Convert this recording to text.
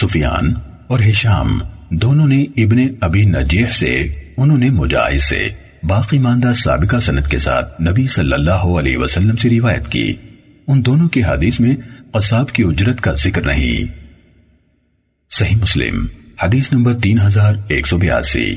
سفیان اور ہشام دونوں نے ابن ابی نجیح سے، انہوں نے مجاہد سے باقی ماندہ سابقہ سنت کے ساتھ نبی صلی اللہ علیہ وسلم سے روایت کی۔ ان دونوں کی حدیث میں قصاب کی اجرت کا ذکر نہیں۔ صحیح مسلم، حدیث نمبر تین ہزار ایک سو بیاسی۔